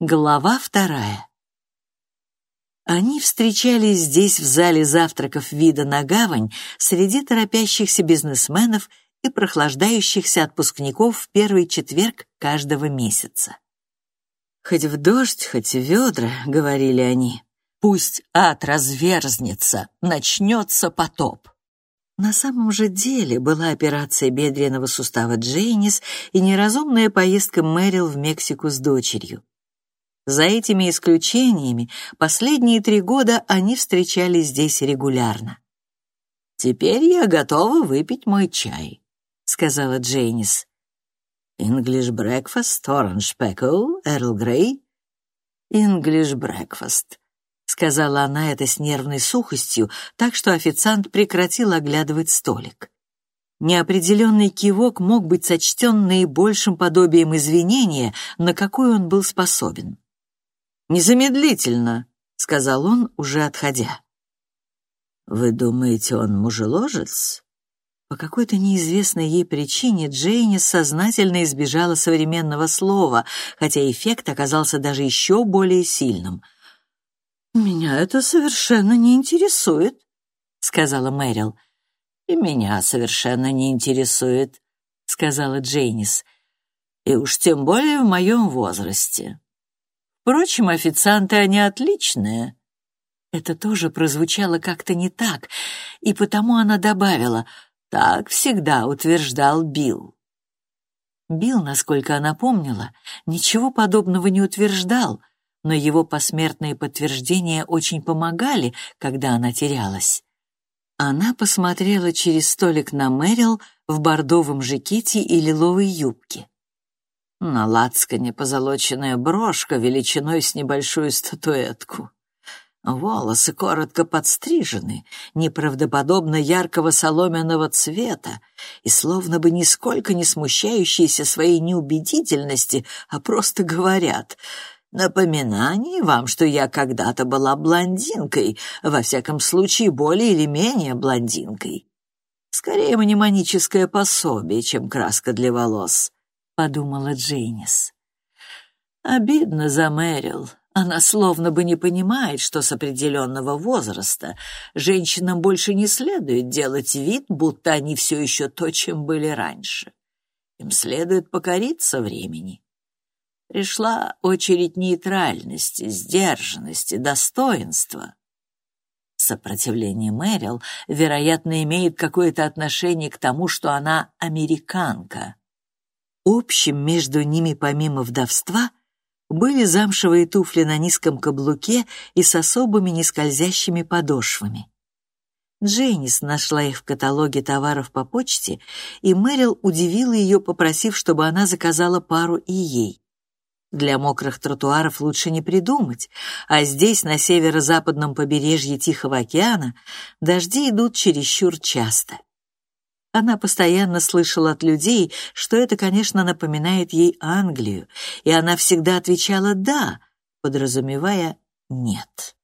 Глава вторая. Они встречались здесь в зале завтраков вида на гавань среди торопящихся бизнесменов и прохлаждающихся отпускников в первый четверг каждого месяца. «Хоть в дождь, хоть в ведра», — говорили они, — «пусть ад разверзнется, начнется потоп». На самом же деле была операция бедренного сустава Джейнис и неразумная поездка Мэрил в Мексику с дочерью. За этими исключениями последние три года они встречались здесь регулярно. «Теперь я готова выпить мой чай», — сказала Джейнис. «English breakfast, orange pekoe, Earl Grey?» «English breakfast», — сказала она это с нервной сухостью, так что официант прекратил оглядывать столик. Неопределенный кивок мог быть сочтен наибольшим подобием извинения, на какой он был способен. «Незамедлительно», — сказал он, уже отходя. «Вы думаете, он мужеложец?» По какой-то неизвестной ей причине Джейни сознательно избежала современного слова, хотя эффект оказался даже еще более сильным. «Меня это совершенно не интересует», — сказала Мэрил. «И меня совершенно не интересует», — сказала Джейнис. «И уж тем более в моем возрасте. Впрочем, официанты они отличные». Это тоже прозвучало как-то не так, и потому она добавила «Так всегда утверждал Билл». Билл, насколько она помнила, ничего подобного не утверждал, но его посмертные подтверждения очень помогали, когда она терялась. Она посмотрела через столик на Мэрил в бордовом жакете и лиловой юбке. На лацкане позолоченная брошка величиной с небольшую статуэтку. Волосы коротко подстрижены, неправдоподобно яркого соломенного цвета и словно бы нисколько не смущающиеся своей неубедительности, а просто говорят «Напоминание вам, что я когда-то была блондинкой, во всяком случае более или менее блондинкой. Скорее мнемоническое пособие, чем краска для волос» подумала Джейнис. Обидно за Мэрил. Она словно бы не понимает, что с определенного возраста женщинам больше не следует делать вид, будто они все еще то, чем были раньше. Им следует покориться времени. Пришла очередь нейтральности, сдержанности, достоинства. Сопротивление Мэрил, вероятно, имеет какое-то отношение к тому, что она американка. Общим между ними помимо вдовства были замшевые туфли на низком каблуке и с особыми нескользящими подошвами. Джейнис нашла их в каталоге товаров по почте, и Мэрил удивила ее, попросив, чтобы она заказала пару и ей. Для мокрых тротуаров лучше не придумать, а здесь, на северо-западном побережье Тихого океана, дожди идут чересчур часто. Она постоянно слышала от людей, что это, конечно, напоминает ей Англию, и она всегда отвечала «да», подразумевая «нет».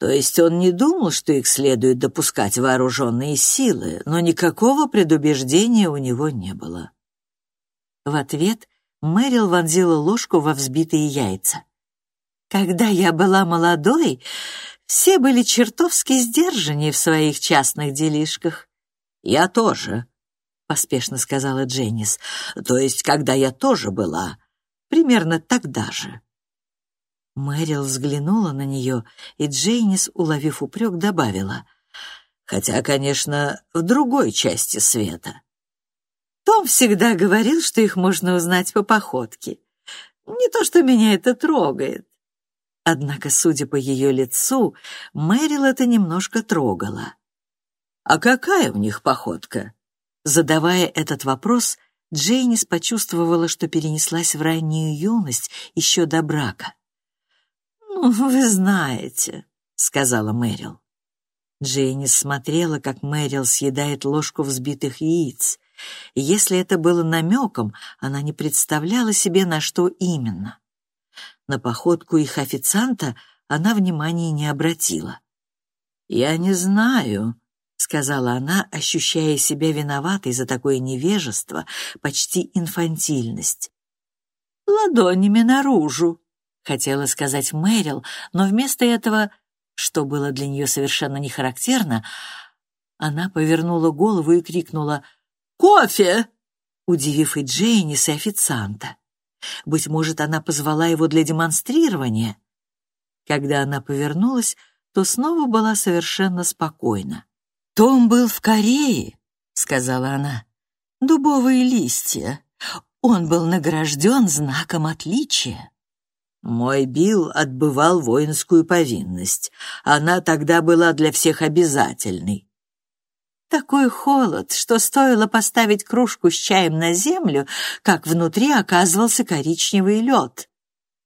То есть он не думал, что их следует допускать вооруженные силы, но никакого предубеждения у него не было. В ответ Мэрил вонзила ложку во взбитые яйца. «Когда я была молодой, все были чертовски сдержаннее в своих частных делишках. «Я тоже», — поспешно сказала Дженнис. «То есть, когда я тоже была. Примерно тогда же». Мэрил взглянула на нее, и Джейнис, уловив упрек, добавила. «Хотя, конечно, в другой части света». Том всегда говорил, что их можно узнать по походке. Не то, что меня это трогает. Однако, судя по ее лицу, Мэрил это немножко трогало. «А какая у них походка?» Задавая этот вопрос, Джейнис почувствовала, что перенеслась в раннюю юность еще до брака. «Ну, вы знаете», — сказала Мэрил. Джейнис смотрела, как Мэрил съедает ложку взбитых яиц. Если это было намеком, она не представляла себе, на что именно. На походку их официанта она внимания не обратила. «Я не знаю», — сказала она, ощущая себя виноватой за такое невежество, почти инфантильность. «Ладонями наружу», хотела сказать Мэрил, но вместо этого, что было для нее совершенно не характерно, она повернула голову и крикнула «Кофе!», удивив и Джейнис, и официанта. Быть может, она позвала его для демонстрирования. Когда она повернулась, то снова была совершенно спокойна. «Том был в Корее», — сказала она. «Дубовые листья. Он был награжден знаком отличия». Мой Билл отбывал воинскую повинность. Она тогда была для всех обязательной. Такой холод, что стоило поставить кружку с чаем на землю, как внутри оказывался коричневый лед.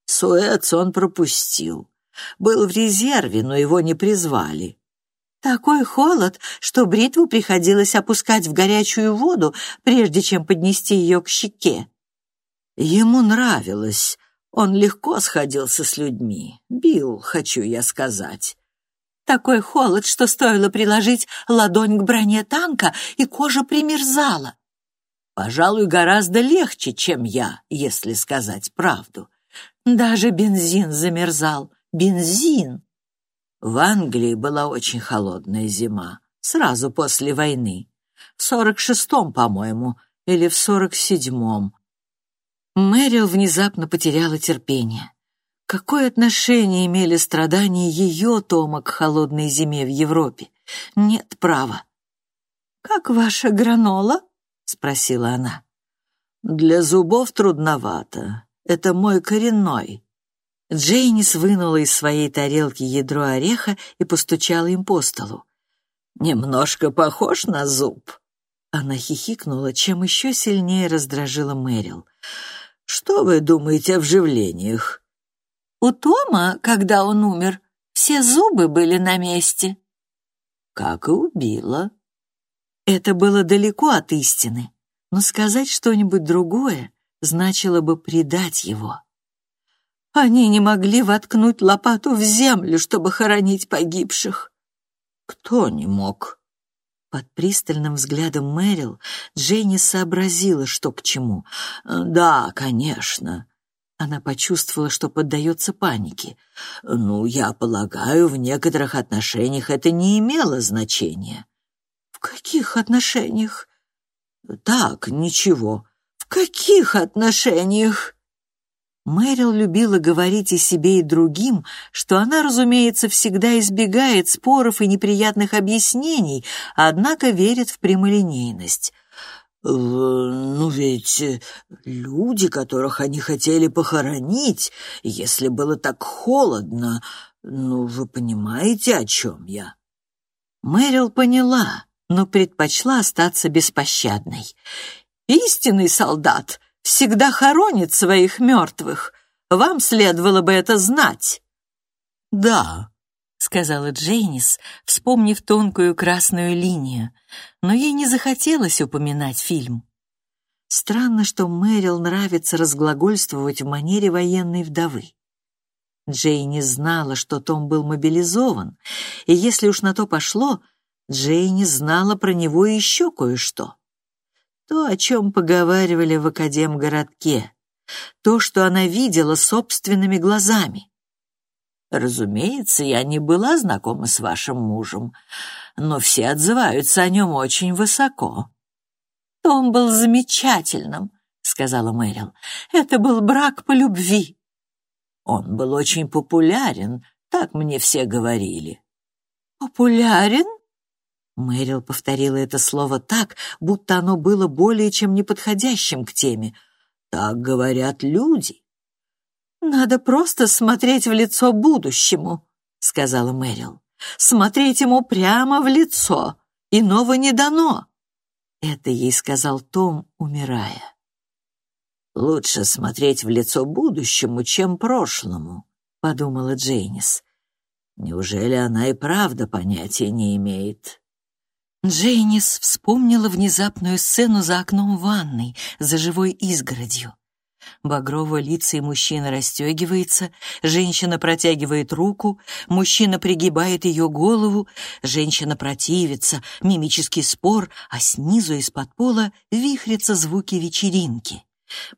Суэц он пропустил. Был в резерве, но его не призвали. Такой холод, что бритву приходилось опускать в горячую воду, прежде чем поднести ее к щеке. Ему нравилось. Он легко сходился с людьми. Бил, хочу я сказать. Такой холод, что стоило приложить ладонь к броне танка, и кожа примерзала. Пожалуй, гораздо легче, чем я, если сказать правду. Даже бензин замерзал. Бензин! В Англии была очень холодная зима, сразу после войны. В сорок шестом, по-моему, или в сорок седьмом. Мэрил внезапно потеряла терпение. Какое отношение имели страдания ее Тома к холодной зиме в Европе? Нет права. «Как ваша гранола?» — спросила она. «Для зубов трудновато. Это мой коренной». Джейнис вынула из своей тарелки ядро ореха и постучала им по столу. «Немножко похож на зуб». Она хихикнула, чем еще сильнее раздражила Мэрил. «Что вы думаете о вживлениях? У Тома, когда он умер, все зубы были на месте. Как и убила. Это было далеко от истины, но сказать что-нибудь другое значило бы предать его. Они не могли воткнуть лопату в землю, чтобы хоронить погибших. Кто не мог? Под пристальным взглядом Мэрил Дженни сообразила, что к чему. «Да, конечно. Она почувствовала, что поддается панике. «Ну, я полагаю, в некоторых отношениях это не имело значения». «В каких отношениях?» «Так, ничего. В каких отношениях?» Мэрил любила говорить и себе, и другим, что она, разумеется, всегда избегает споров и неприятных объяснений, однако верит в прямолинейность. «Ну ведь э, люди, которых они хотели похоронить, если было так холодно, ну вы понимаете, о чем я?» Мэрил поняла, но предпочла остаться беспощадной. «Истинный солдат всегда хоронит своих мертвых. Вам следовало бы это знать». «Да», сказала Джейнис, вспомнив тонкую красную линию, но ей не захотелось упоминать фильм. Странно, что Мэрил нравится разглагольствовать в манере военной вдовы. Джейни знала, что Том был мобилизован, и если уж на то пошло, Джейни знала про него еще кое-что. То, о чем поговаривали в Академгородке, то, что она видела собственными глазами. Разумеется, я не была знакома с вашим мужем, но все отзываются о нем очень высоко. Том был замечательным, сказала Мэрил. Это был брак по любви. Он был очень популярен, так мне все говорили. Популярен? Мэрил повторила это слово так, будто оно было более чем неподходящим к теме. Так говорят люди. «Надо просто смотреть в лицо будущему», — сказала Мэрил. «Смотреть ему прямо в лицо. Иного не дано». Это ей сказал Том, умирая. «Лучше смотреть в лицо будущему, чем прошлому», — подумала Джейнис. «Неужели она и правда понятия не имеет?» Джейнис вспомнила внезапную сцену за окном ванной, за живой изгородью. Багровое лицо мужчины расстегивается, женщина протягивает руку, мужчина пригибает ее голову, женщина противится, мимический спор, а снизу из-под пола вихрятся звуки вечеринки.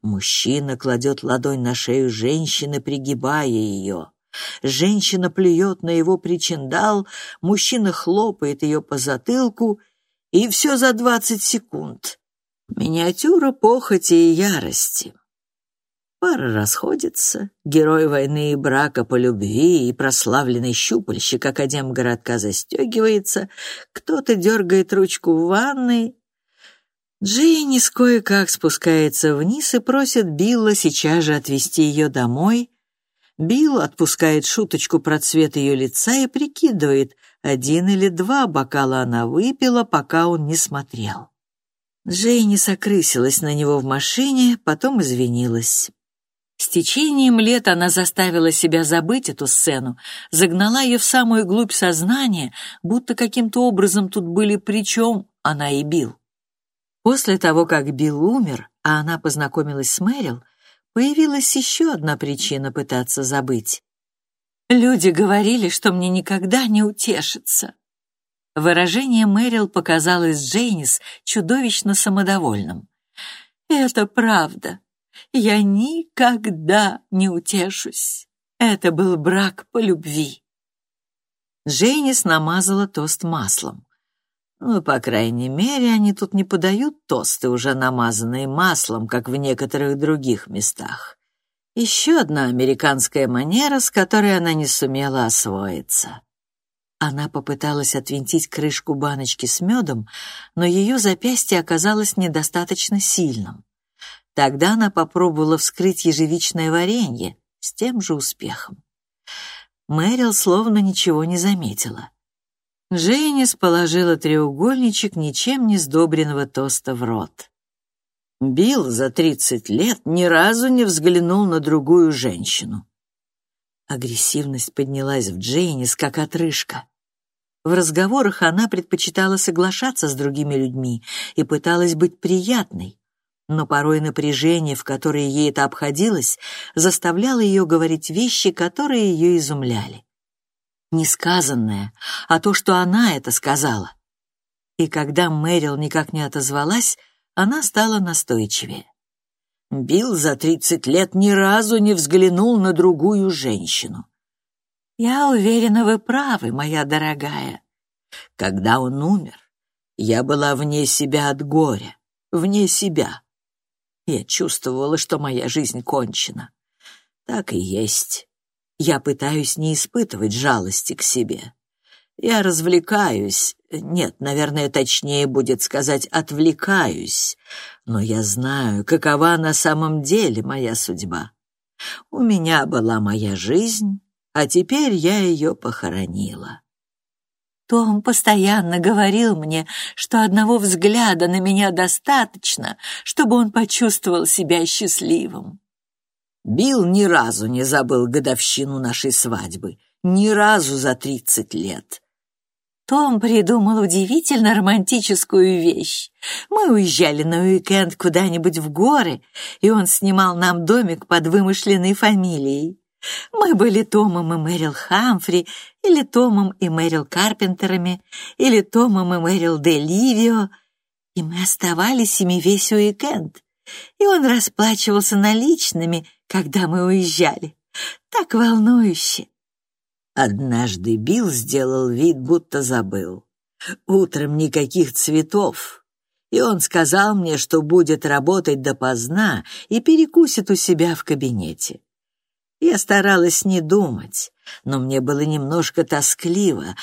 Мужчина кладет ладонь на шею женщины, пригибая ее. Женщина плюет на его причиндал, мужчина хлопает ее по затылку, и все за двадцать секунд. Миниатюра похоти и ярости. Пара расходится, герой войны и брака по любви и прославленный щупальщик Академгородка застегивается, кто-то дергает ручку в ванной. Джейнис кое-как спускается вниз и просит Билла сейчас же отвезти ее домой. Билл отпускает шуточку про цвет ее лица и прикидывает, один или два бокала она выпила, пока он не смотрел. Джейнис окрысилась на него в машине, потом извинилась. С течением лет она заставила себя забыть эту сцену, загнала ее в самую глубь сознания, будто каким-то образом тут были причем она и Билл. После того, как Билл умер, а она познакомилась с Мэрил, появилась еще одна причина пытаться забыть. «Люди говорили, что мне никогда не утешится». Выражение Мэрил показалось Джейнис чудовищно самодовольным. «Это правда. Я никогда не утешусь. Это был брак по любви. Джейнис намазала тост маслом. Ну, по крайней мере, они тут не подают тосты, уже намазанные маслом, как в некоторых других местах. Еще одна американская манера, с которой она не сумела освоиться. Она попыталась отвинтить крышку баночки с медом, но ее запястье оказалось недостаточно сильным. Тогда она попробовала вскрыть ежевичное варенье с тем же успехом. Мэрил словно ничего не заметила. Джейнис положила треугольничек ничем не сдобренного тоста в рот. Билл за тридцать лет ни разу не взглянул на другую женщину. Агрессивность поднялась в Джейнис, как отрыжка. В разговорах она предпочитала соглашаться с другими людьми и пыталась быть приятной, но порой напряжение, в которое ей это обходилось, заставляло ее говорить вещи, которые ее изумляли. Не сказанное, а то, что она это сказала. И когда Мэрил никак не отозвалась, она стала настойчивее. Билл за тридцать лет ни разу не взглянул на другую женщину. «Я уверена, вы правы, моя дорогая. Когда он умер, я была вне себя от горя, вне себя. Я чувствовала, что моя жизнь кончена. Так и есть. Я пытаюсь не испытывать жалости к себе. Я развлекаюсь, нет, наверное, точнее будет сказать «отвлекаюсь», но я знаю, какова на самом деле моя судьба. У меня была моя жизнь, а теперь я ее похоронила. Том постоянно говорил мне, что одного взгляда на меня достаточно, чтобы он почувствовал себя счастливым. Билл ни разу не забыл годовщину нашей свадьбы, ни разу за тридцать лет. Том придумал удивительно романтическую вещь. Мы уезжали на уикенд куда-нибудь в горы, и он снимал нам домик под вымышленной фамилией. Мы были Томом и Мэрил Хамфри, или Томом и Мэрил Карпентерами, или Томом и Мэрил Деливио, и мы оставались ими весь уикенд. И он расплачивался наличными, когда мы уезжали. Так волнующе. Однажды Билл сделал вид, будто забыл. Утром никаких цветов, и он сказал мне, что будет работать допоздна и перекусит у себя в кабинете. Я старалась не думать, но мне было немножко тоскливо,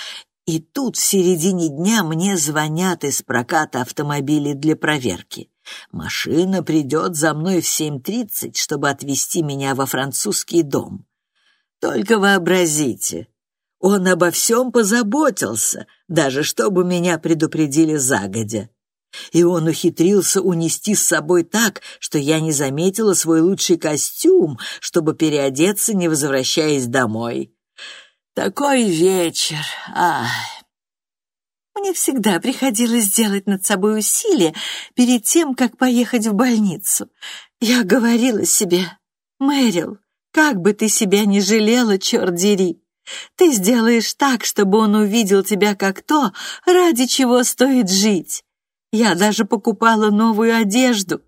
и тут в середине дня мне звонят из проката автомобилей для проверки. Машина придет за мной в 7.30, чтобы отвезти меня во французский дом. Только вообразите, он обо всем позаботился, даже чтобы меня предупредили загодя. И он ухитрился унести с собой так, что я не заметила свой лучший костюм, чтобы переодеться, не возвращаясь домой. Такой вечер, ай! Мне всегда приходилось делать над собой усилия перед тем, как поехать в больницу. Я говорила себе, «Мэрил, как бы ты себя не жалела, черт дери! Ты сделаешь так, чтобы он увидел тебя как то, ради чего стоит жить. Я даже покупала новую одежду,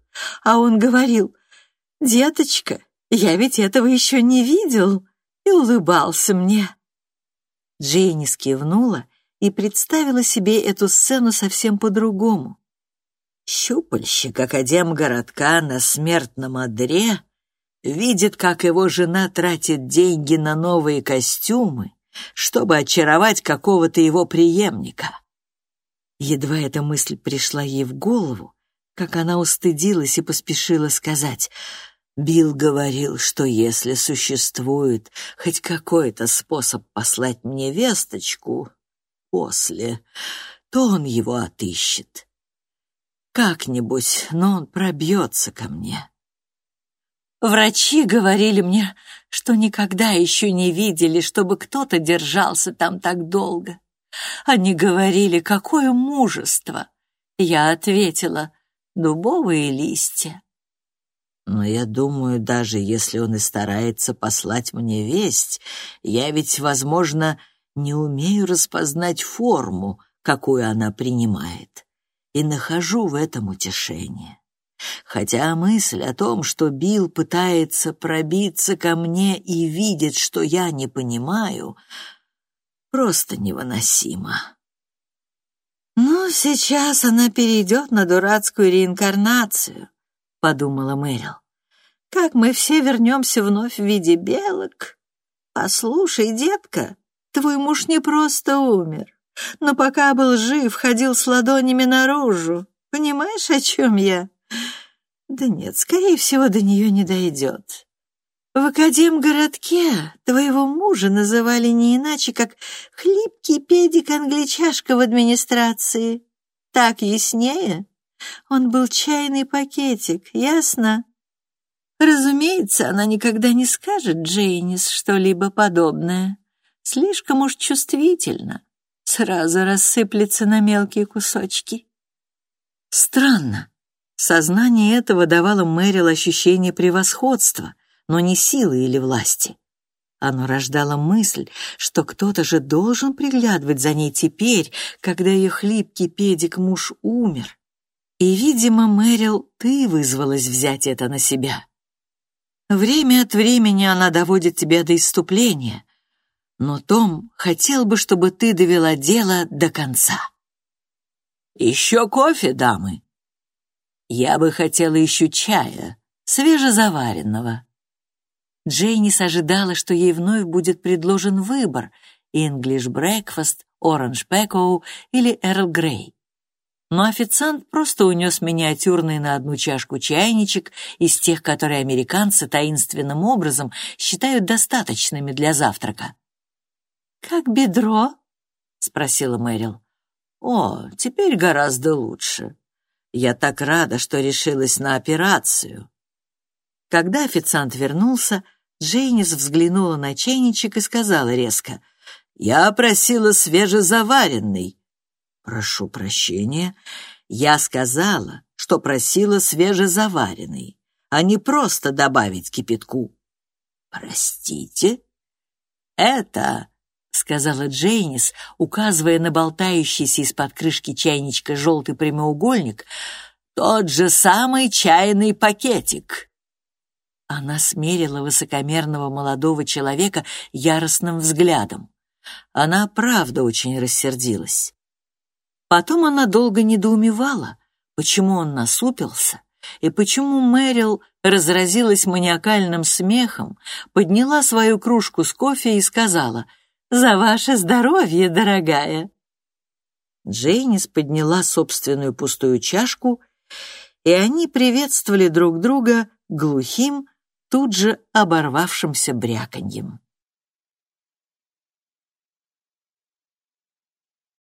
а он говорил, «Деточка, я ведь этого еще не видел!» и улыбался мне. Джейни скивнула и представила себе эту сцену совсем по-другому. Щупальщик академгородка на смертном одре видит, как его жена тратит деньги на новые костюмы, чтобы очаровать какого-то его преемника. Едва эта мысль пришла ей в голову, как она устыдилась и поспешила сказать — Билл говорил, что если существует хоть какой-то способ послать мне весточку после, то он его отыщет. Как-нибудь, но он пробьется ко мне. Врачи говорили мне, что никогда еще не видели, чтобы кто-то держался там так долго. Они говорили, какое мужество. Я ответила, дубовые листья. Но я думаю, даже если он и старается послать мне весть, я ведь, возможно, не умею распознать форму, какую она принимает, и нахожу в этом утешение. Хотя мысль о том, что Билл пытается пробиться ко мне и видит, что я не понимаю, просто невыносима. «Ну, сейчас она перейдет на дурацкую реинкарнацию», — подумала Мэрил. «Как мы все вернемся вновь в виде белок? Послушай, детка, твой муж не просто умер, но пока был жив, ходил с ладонями наружу. Понимаешь, о чем я?» Да нет, скорее всего, до нее не дойдет. В Академгородке твоего мужа называли не иначе, как хлипкий педик-англичашка в администрации. Так яснее? Он был чайный пакетик, ясно? Разумеется, она никогда не скажет Джейнис что-либо подобное. Слишком уж чувствительно. Сразу рассыплется на мелкие кусочки. Странно. Сознание этого давало Мэрил ощущение превосходства, но не силы или власти. Оно рождало мысль, что кто-то же должен приглядывать за ней теперь, когда ее хлипкий педик-муж умер. И, видимо, Мэрил, ты вызвалась взять это на себя. Время от времени она доводит тебя до иступления, но Том хотел бы, чтобы ты довела дело до конца. «Еще кофе, дамы?» Я бы хотела еще чая, свежезаваренного. Джейнис ожидала, что ей вновь будет предложен выбор English Breakfast, Orange Pekoe или Earl Grey. Но официант просто унес миниатюрный на одну чашку чайничек из тех, которые американцы таинственным образом считают достаточными для завтрака. «Как бедро?» — спросила Мэрил. «О, теперь гораздо лучше. Я так рада, что решилась на операцию. Когда официант вернулся, Джейнис взглянула на чайничек и сказала резко, «Я просила свежезаваренный». «Прошу прощения, я сказала, что просила свежезаваренный, а не просто добавить кипятку». «Простите?» «Это — сказала Джейнис, указывая на болтающийся из-под крышки чайничка желтый прямоугольник, «тот же самый чайный пакетик». Она смерила высокомерного молодого человека яростным взглядом. Она правда очень рассердилась. Потом она долго недоумевала, почему он насупился и почему Мэрил разразилась маниакальным смехом, подняла свою кружку с кофе и сказала — за ваше здоровье, дорогая!» Джейнис подняла собственную пустую чашку, и они приветствовали друг друга глухим, тут же оборвавшимся бряканьем.